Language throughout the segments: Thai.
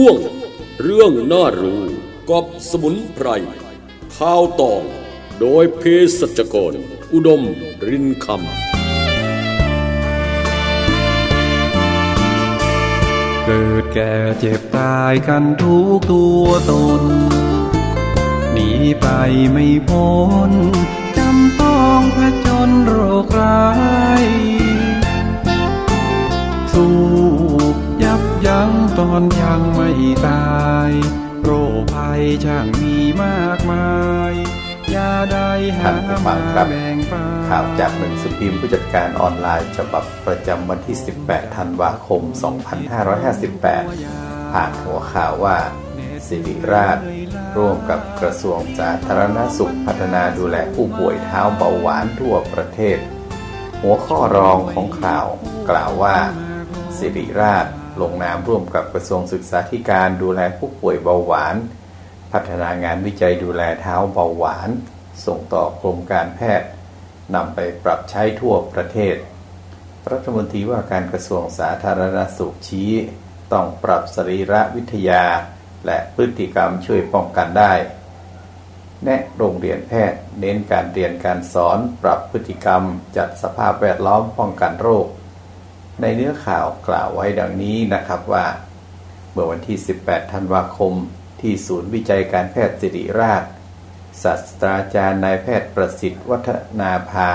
ช่วง เรื่องน่ารู้กับสมุนไพรข้าวตองโดยเพศสัจกร อุดมรินคำ เกิดแก่เจ็บตายกันทุกตัวตน หนีไปไม่พ้นจำต้องผจญโรคร้ายสู้ ยับยั้งตอนยังไม่ตาย โรคภัยช่างมีมากมายยาใดหาท่านผู้ฟัมางครับแบ่งปันข่าวจากหนังสือพิมพ์ผู้จัดการออนไลน์ฉบับประจำวันที่ 18 ธันวาคม 2558 ผ่านหัวข่าวว่าสิริราช ร่วมกับกระทรวงสาธารณสุขพัฒนาดูแลผู้ป่วยเท้าเบาหวานทั่วประเทศ หัวข้อรองของข่าวกล่าวว่า สิริราช ลงนามร่วมกับกระทรวงศึกษาธิการดูแลผู้ป่วยเบาหวาน พัฒนางานวิจัยดูแลเท้าเบาหวาน ส่งต่อกรมการแพทย์นำไปปรับใช้ทั่วประเทศ รัฐมนตรีว่าการกระทรวงสาธารณสุขชี้ ต้องปรับสรีระวิทยา และพฤติกรรมช่วยป้องกันได้ แนะโรงเรียนแพทย์ เน้นการเรียนการสอน ปรับพฤติกรรม จัดสภาพแวดล้อมป้องกันโรค ในเนื้อข่าวกล่าวไว้ดังนี้นะครับว่า เมื่อวันที่ 18 ธันวาคม ที่ศูนย์วิจัยการแพทย์สิริราชศาสตราจารย์นายแพทย์ประสิทธิ์วัฒนาภา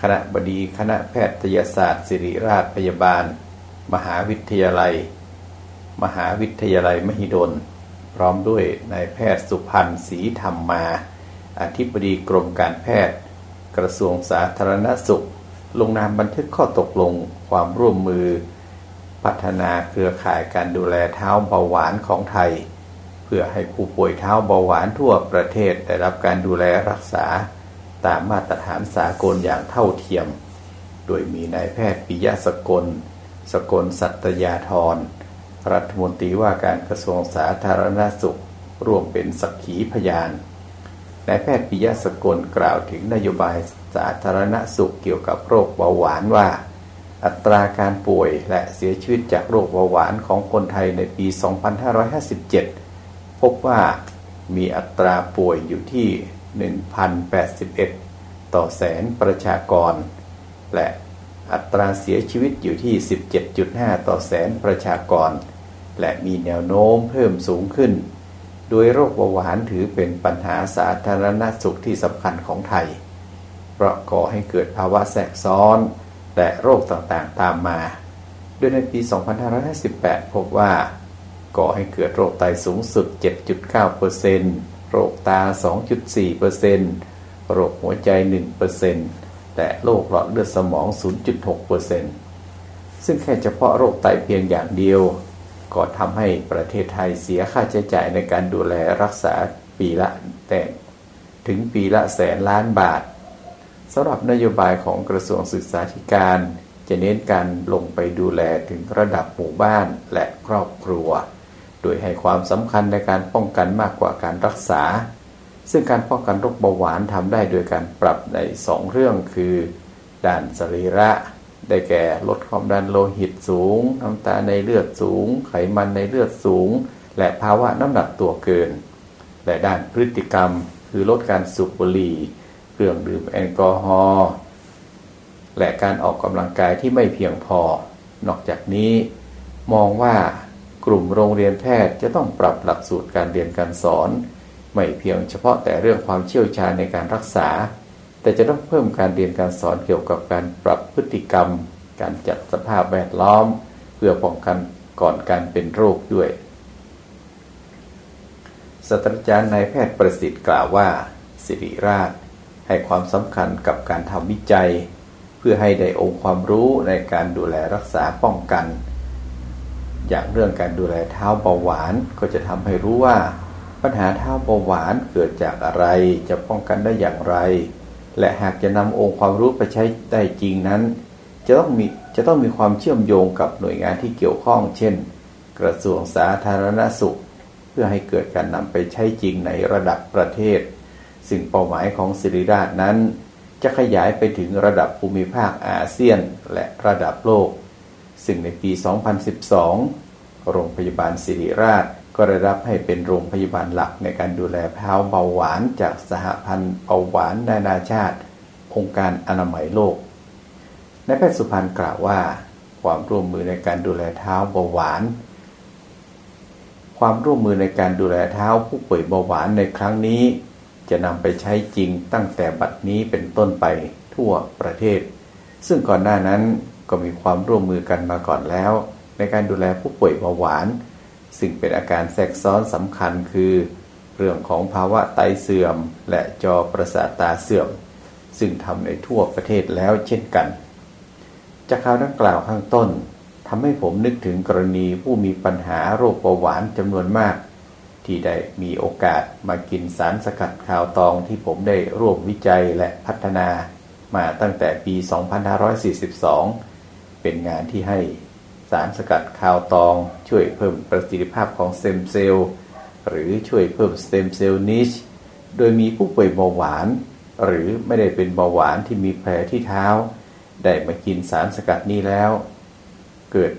คณะบดีคณะแพทยศาสตร์ ศิริราชพยาบาล มหาวิทยาลัย มหาวิทยาลัยมหิดล พร้อมด้วยนายแพทย์สุพันธ์ศรีธรรมมา อธิบดีกรมการแพทย์ กระทรวงสาธารณสุข ลงนามบันทึกข้อตกลงความร่วมมือ พัฒนาเครือข่ายการดูแลเท้าเบาหวานของไทย เพื่อให้ผู้ป่วยเท้าเบาหวานทั่วประเทศได้รับการดูแลรักษา ตามมาตรฐานสากลอย่างเท่าเทียม โดยมีนายแพทย์ปิยะสกล สกลสัตยาธรรัฐมนตรีว่าการกระทรวงสาธารณสุข ร่วมเป็นสักขีพยาน นายแพทย์ปิยะสกลกล่าวถึงนโยบายสาธารณสุขเกี่ยวกับโรคเบาหวานว่า อัตราการป่วยและเสียชีวิตจากโรคเบาหวานของคนไทยในปี 2557 พบว่ามีอัตราป่วยอยู่ที่ 1,081 ต่อแสนประชากร และอัตราเสียชีวิตอยู่ที่ 17.5 ต่อแสนประชากร และมีแนวโน้มเพิ่มสูงขึ้น โดยโรคเบาหวานถือเป็นปัญหาสาธารณสุขที่สำคัญของไทย เพราะก่อให้เกิดภาวะแทรกซ้อน และโรคต่างๆตามมา โดยในปี 2558 พบว่า ก่อให้เกิดโรคไตสูงสุด 7.9%โรคตา 2.4%โรคหัวใจ 1%และโรคหลอดเลือดสมอง 0.6%ซึ่งแค่เฉพาะโรคไตเพียงอย่างเดียว ก็ทำให้ประเทศไทยเสียค่าใช้จ่ายในการดูแลรักษาปีละแต่ถึงปีละแสนล้านบาทสำหรับนโยบายของกระทรวงศึกษาธิการ จะเน้นการลงไปดูแลถึงระดับหมู่บ้านและครอบครัว โดยให้ความสำคัญในการป้องกันมากกว่าการรักษา ซึ่งการป้องกันโรคเบาหวานทำได้โดยการปรับในสองเรื่องคือ ด้านสรีระ ได้แก่ลดความดันโลหิตสูง น้ำตาในเลือดสูง ไขมันในเลือดสูง และภาวะน้ำหนักตัวเกิน และด้านพฤติกรรมคือลดการสูบบุหรี่เครื่องดื่มแอลกอฮอล์และการออกกำลังกายที่ไม่เพียงพอ นอกจากนี้ มองว่ากลุ่มโรงเรียนแพทย์จะต้องปรับหลักสูตรการเรียนการสอน ไม่เพียงเฉพาะแต่เรื่องความเชี่ยวชาญในการรักษา แต่จะต้องเพิ่มการเรียนการสอนเกี่ยวกับการปรับพฤติกรรม การจัดสภาพแวดล้อม เพื่อป้องกันก่อนการเป็นโรคด้วยศาสตราจารย์นายแพทย์ประสิทธิ์กล่าวว่า สิริราช ให้ความสำคัญกับการทำวิจัย เพื่อให้ได้องค์ความรู้ในการดูแลรักษาป้องกัน อย่างเรื่องการดูแลเท้าเบาหวานก็จะทำให้รู้ว่า ปัญหาเท้าเบาหวานเกิดจากอะไรจะป้องกันได้อย่างไร และหากจะนำองค์ความรู้ไปใช้ได้จริงนั้น จะต้องมีจะต้องมีความเชื่อมโยงกับหน่วยงานที่เกี่ยวข้อง เช่น กระทรวงสาธารณสุข เพื่อให้เกิดการนำไปใช้จริงในระดับประเทศ ซึ่งเป้าหมายของศิริราชนั้น จะขยายไปถึงระดับภูมิภาคอาเซียนและระดับโลก ซึ่งในปี 2012 โรงพยาบาลศิริราช ก็ได้รับให้เป็นโรงพยาบาลหลักในการดูแลเท้าเบาหวานจากสหพันธ์เบาหวานนานาชาติ องค์การอนามัยโลกนายแพทย์สุพันธ์กล่าวว่า ความร่วมมือในการดูแลเท้าเบาหวาน ความร่วมมือในการดูแลเท้าผู้ป่วยเบาหวานในครั้งนี้ จะนำไปใช้จริงตั้งแต่บัดนี้เป็นต้นไปทั่วประเทศ ซึ่งก่อนหน้านั้นก็มีความร่วมมือกันมาก่อนแล้ว ในการดูแลผู้ป่วยเบาหวาน ซึ่งเป็นอาการแทรกซ้อนสำคัญคือ เรื่องของภาวะไตเสื่อม และจอประสาทตาเสื่อม ซึ่งทำในทั่วประเทศแล้วเช่นกัน จากข่าวดังกล่าวข้างต้นทำให้ผมนึกถึงกรณีผู้มีปัญหาโรคเบาหวานจำนวนมาก ที่ได้มีโอกาสมากินสารสกัดคาวตองที่ผมได้ร่วมวิจัยและพัฒนามาตั้งแต่ปี 2542 เป็นงานที่ให้ สารสกัดคาวตอง ช่วยเพิ่มประสิทธิภาพของสเต็มเซลล์หรือช่วยเพิ่มสเต็มเซลล์ nicheโดยมีผู้ป่วยเบาหวาน หรือไม่ได้เป็นเบาหวานที่มีแผลที่เท้า ได้มากินสารสกัดนี้แล้ว เกิด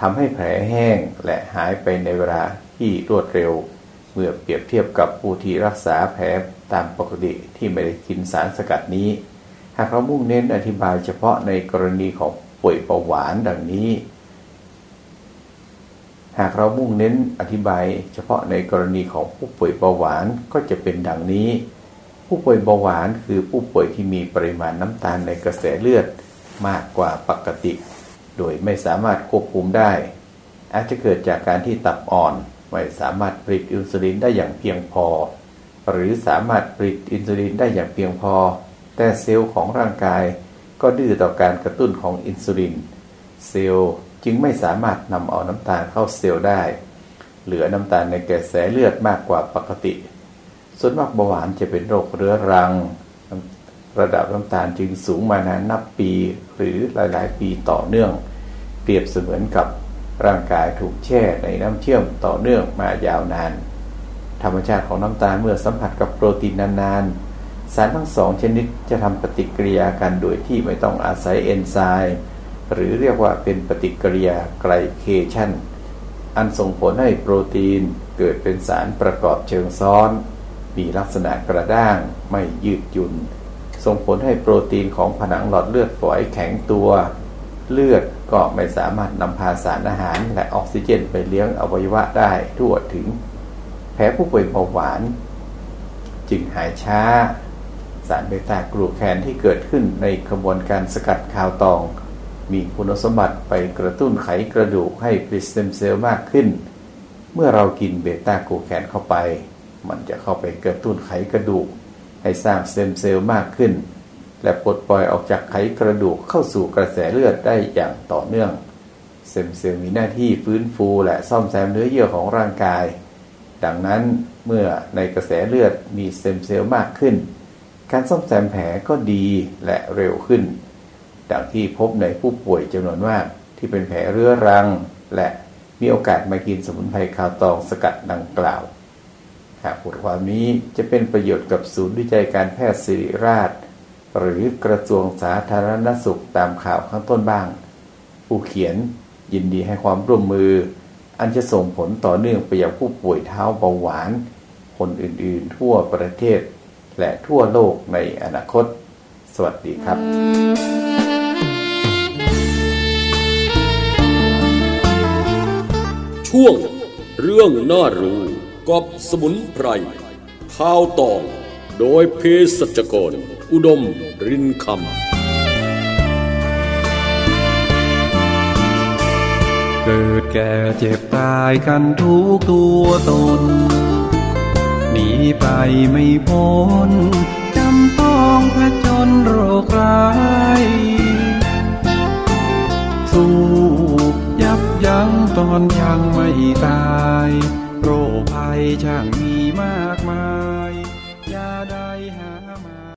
ทำให้แผลแห้งและหายไปในเวลาที่รวดเร็ว เมื่อเปรียบเทียบกับผู้ที่รักษาแผลตามปกติที่ไม่ได้กินสารสกัดนี้ หากเรามุ่งเน้นอธิบายเฉพาะในกรณีของป่วยเบาหวานดังนี้ หากเรามุ่งเน้นอธิบายเฉพาะในกรณีของผู้ป่วยเบาหวานก็จะเป็นดังนี้ ผู้ป่วยเบาหวานคือผู้ป่วยที่มีปริมาณน้ำตาลในกระแสเลือดมากกว่าปกติ โดยไม่สามารถควบคุมได้ อาจจะเกิดจากการที่ตับอ่อน ไม่สามารถผลิตอินซูลินได้อย่างเพียงพอ หรือสามารถผลิตอินซูลินได้อย่างเพียงพอ แต่เซลล์ของร่างกายก็ดื้อต่อการกระตุ้นของอินซูลิน เซลล์ จึงไม่สามารถนำเอาน้ำตาลเข้าเซลล์ได้ เหลือน้ำตาลในกระแสเลือดมากกว่าปกติ ส่วนมากเบาหวานจะเป็นโรคเรื้อรัง ระดับน้ำตาลจึงสูงมานานนับปี หรือหลายๆ ปีต่อเนื่อง เปรียบเสมือนกับร่างกายถูกแช่ในน้ำเชื่อมต่อเนื่องมายาวนาน ธรรมชาติของน้ำตาลเมื่อสัมผัสกับโปรตีนนานๆสารทั้งสองชนิดจะทำปฏิกิริยากันโดยที่ไม่ต้องอาศัยเอนไซม์ หรือเรียกว่าเป็นปฏิกิริยาไกลเคชันอันส่งผลให้โปรตีนเกิดเป็นสารประกอบเชิงซ้อน มีลักษณะกระด้างไม่ยืดหยุ่น ส่งผลให้โปรตีนของผนังหลอดเลือดฝอยแข็งตัว เลือดก็ไม่สามารถนำพาสารอาหารและออกซิเจนไปเลี้ยงอวัยวะได้ทั่วถึง แผลผู้ป่วยเบาหวาน จึงหายช้า สารเบต้ากลูแคนที่เกิดขึ้นในกระบวนการสกัดคาวตอง มีคุณสมบัติไปกระตุ้นไขกระดูกให้ผลิตสเต็มเซลล์มากขึ้น เมื่อเรากินเบต้ากลูแคนเข้าไป มันจะเข้าไปกระตุ้นไขกระดูก ให้สร้างสเต็มเซลล์มากขึ้น และปลดปล่อยออกจากไขกระดูกเข้าสู่กระแสเลือดได้อย่างต่อเนื่องสเต็มเซลล์มีหน้าที่ฟื้นฟูและซ่อมแซมเนื้อเยื่อของร่างกาย ดังนั้นเมื่อในกระแสเลือดมีเต็มเซลล์มากขึ้น การซ่อมแซมแผลก็ดีและเร็วขึ้น ดังที่พบในผู้ป่วยจำนวนมากที่เป็นแผลเรื้อรัง และมีโอกาสมากินสมุนไพรคาวตองสกัดดังกล่าวหากบทความนี้จะเป็นประโยชน์กับศูนย์วิจัยการแพทย์ศิริราช หรือกระทรวงสาธารณสุขตามข่าวข้างต้นบ้าง ผู้เขียนยินดีให้ความร่วมมือ อันจะส่งผลต่อเนื่องไปยังผู้ป่วยเท้าเบาหวาน คนอื่นๆ ทั่วประเทศ และทั่วโลกในอนาคต สวัสดีครับ ช่วง เรื่องน่ารู้กับสมุนไพรข้าวตอง โดยเพศจกร อุดมรินคำ เกิดแก่เจ็บตายกันทุกตัวตน หนีไปไม่พ้นจำต้องผจญโรคร้าย สู้ ยับยั้งตอนยังไม่ตาย โรคภัยช่างมีมากมาย